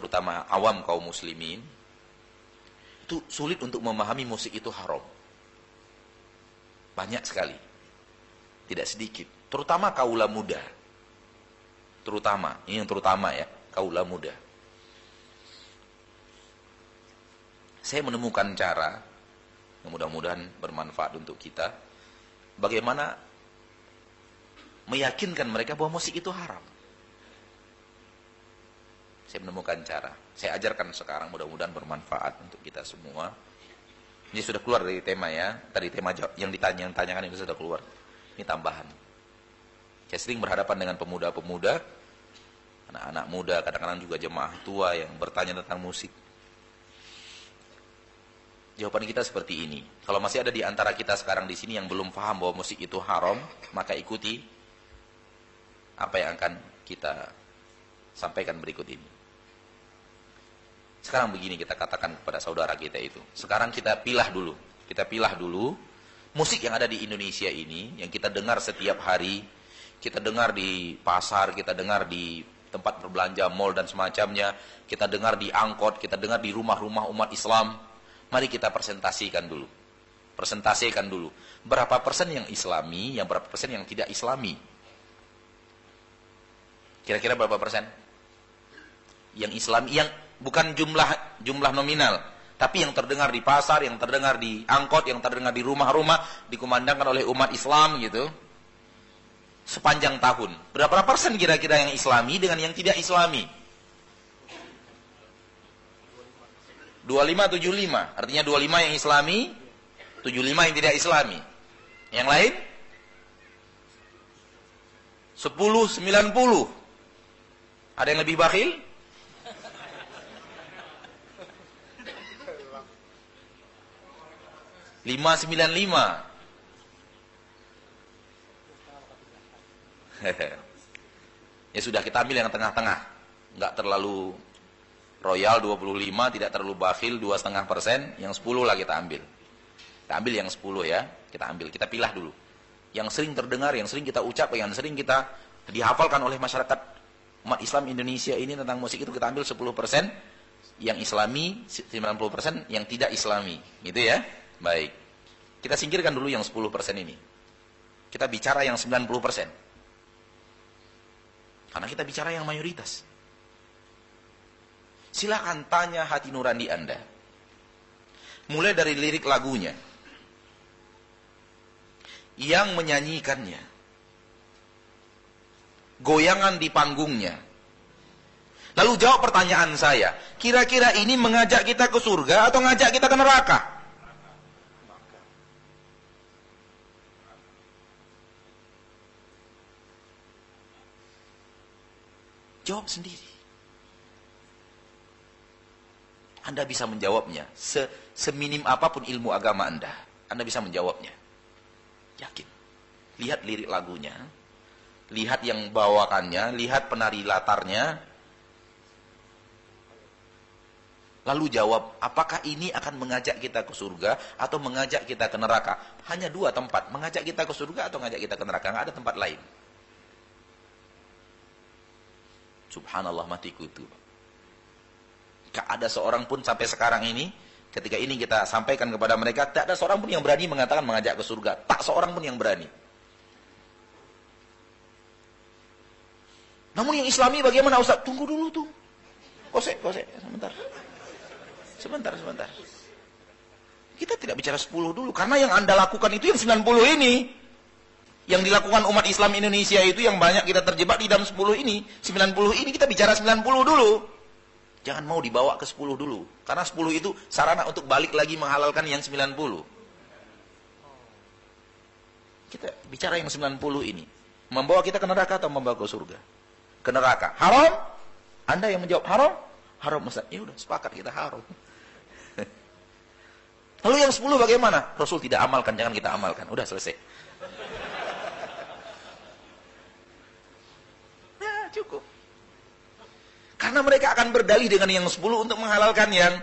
terutama awam kaum muslimin, itu sulit untuk memahami musik itu haram. Banyak sekali. Tidak sedikit. Terutama kaula muda. Terutama, ini yang terutama ya, kaula muda. Saya menemukan cara, mudah-mudahan bermanfaat untuk kita, bagaimana meyakinkan mereka bahwa musik itu haram. Saya menemukan cara. Saya ajarkan sekarang mudah-mudahan bermanfaat untuk kita semua. Ini sudah keluar dari tema ya. Tadi tema yang ditanya yang tanyakan itu sudah keluar. Ini tambahan. Saya sering berhadapan dengan pemuda-pemuda, anak-anak muda, kadang-kadang juga jemaah tua yang bertanya tentang musik. Jawaban kita seperti ini. Kalau masih ada di antara kita sekarang di sini yang belum paham bahwa musik itu haram, maka ikuti apa yang akan kita sampaikan berikut ini. Sekarang begini kita katakan kepada saudara kita itu. Sekarang kita pilah dulu. Kita pilah dulu musik yang ada di Indonesia ini yang kita dengar setiap hari, kita dengar di pasar, kita dengar di tempat berbelanja, mall dan semacamnya, kita dengar di angkot, kita dengar di rumah-rumah umat Islam. Mari kita presentasikan dulu. Presentasikan dulu. Berapa persen yang islami, yang berapa persen yang tidak islami. Kira-kira berapa persen? Yang islami, yang bukan jumlah jumlah nominal, tapi yang terdengar di pasar, yang terdengar di angkot, yang terdengar di rumah-rumah, dikumandangkan oleh umat Islam gitu. Sepanjang tahun. Berapa persen kira-kira yang islami dengan yang tidak islami? 2575. Artinya 25 yang islami, 75 yang tidak islami. Yang lain? 10 90. Ada yang lebih bakhil? Lima sembilan lima. ya sudah kita ambil yang tengah-tengah, nggak terlalu royal 25, tidak terlalu bakhil dua setengah persen, yang 10 lah kita ambil. Kita ambil yang 10 ya, kita ambil, kita pilah dulu. Yang sering terdengar, yang sering kita ucap, yang sering kita dihafalkan oleh masyarakat umat Islam Indonesia ini tentang musik itu kita ambil 10 persen, yang Islami 90 persen, yang tidak Islami, gitu ya. Baik. Kita singkirkan dulu yang 10% ini. Kita bicara yang 90%. Karena kita bicara yang mayoritas. Silakan tanya hati nurani Anda. Mulai dari lirik lagunya. Yang menyanyikannya. Goyangan di panggungnya. Lalu jawab pertanyaan saya. Kira-kira ini mengajak kita ke surga atau ngajak kita ke neraka? Jawab sendiri. Anda bisa menjawabnya. Se Seminim apa pun ilmu agama Anda. Anda bisa menjawabnya. Yakin. Lihat lirik lagunya. Lihat yang bawakannya. Lihat penari latarnya. Lalu jawab, apakah ini akan mengajak kita ke surga atau mengajak kita ke neraka? Hanya dua tempat, mengajak kita ke surga atau mengajak kita ke neraka. Nggak ada tempat lain. Subhanallah mati kutu. Gak ada seorang pun sampai sekarang ini, ketika ini kita sampaikan kepada mereka, tak ada seorang pun yang berani mengatakan mengajak ke surga. Tak seorang pun yang berani. Namun yang islami bagaimana Ustaz? Tunggu dulu tuh. Kosek, kosek, sebentar. Sebentar, sebentar. Kita tidak bicara 10 dulu, karena yang anda lakukan itu yang 90 ini yang dilakukan umat Islam Indonesia itu yang banyak kita terjebak di dalam 10 ini, 90 ini kita bicara 90 dulu. Jangan mau dibawa ke 10 dulu. Karena 10 itu sarana untuk balik lagi menghalalkan yang 90. Kita bicara yang 90 ini. Membawa kita ke neraka atau membawa ke surga? Ke neraka. Haram? Anda yang menjawab haram? Haram Ustaz. Ya udah sepakat kita haram. Lalu yang 10 bagaimana? Rasul tidak amalkan, jangan kita amalkan. Udah selesai. cukup. Karena mereka akan berdalih dengan yang 10 untuk menghalalkan yang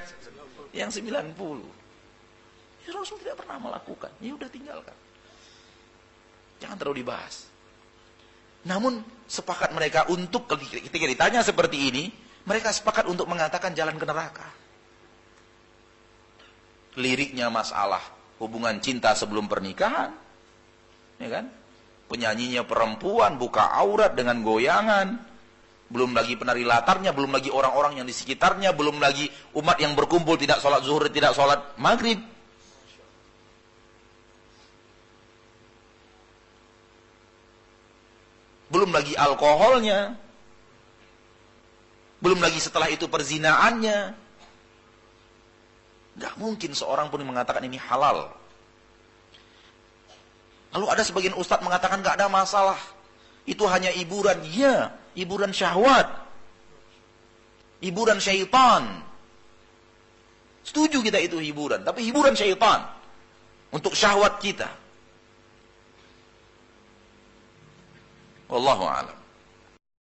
yang 90. Ya, Rasul tidak pernah melakukan. Ya udah tinggalkan. Jangan terlalu dibahas. Namun sepakat mereka untuk ketika ditanya seperti ini, Mereka sepakat untuk mengatakan jalan ke neraka. Liriknya masalah hubungan cinta sebelum pernikahan. Ya kan? Penyanyinya perempuan buka aurat dengan goyangan. Belum lagi penari latarnya, belum lagi orang-orang yang di sekitarnya, belum lagi umat yang berkumpul tidak sholat zuhur, tidak sholat maghrib. Belum lagi alkoholnya. Belum lagi setelah itu perzinaannya. Gak mungkin seorang pun mengatakan ini halal. Lalu ada sebagian ustadz mengatakan gak ada masalah. Itu hanya hiburan. Ya, hiburan syahwat. Hiburan syaitan. Setuju kita itu hiburan. Tapi hiburan syaitan. Untuk syahwat kita. Wallahu a'lam.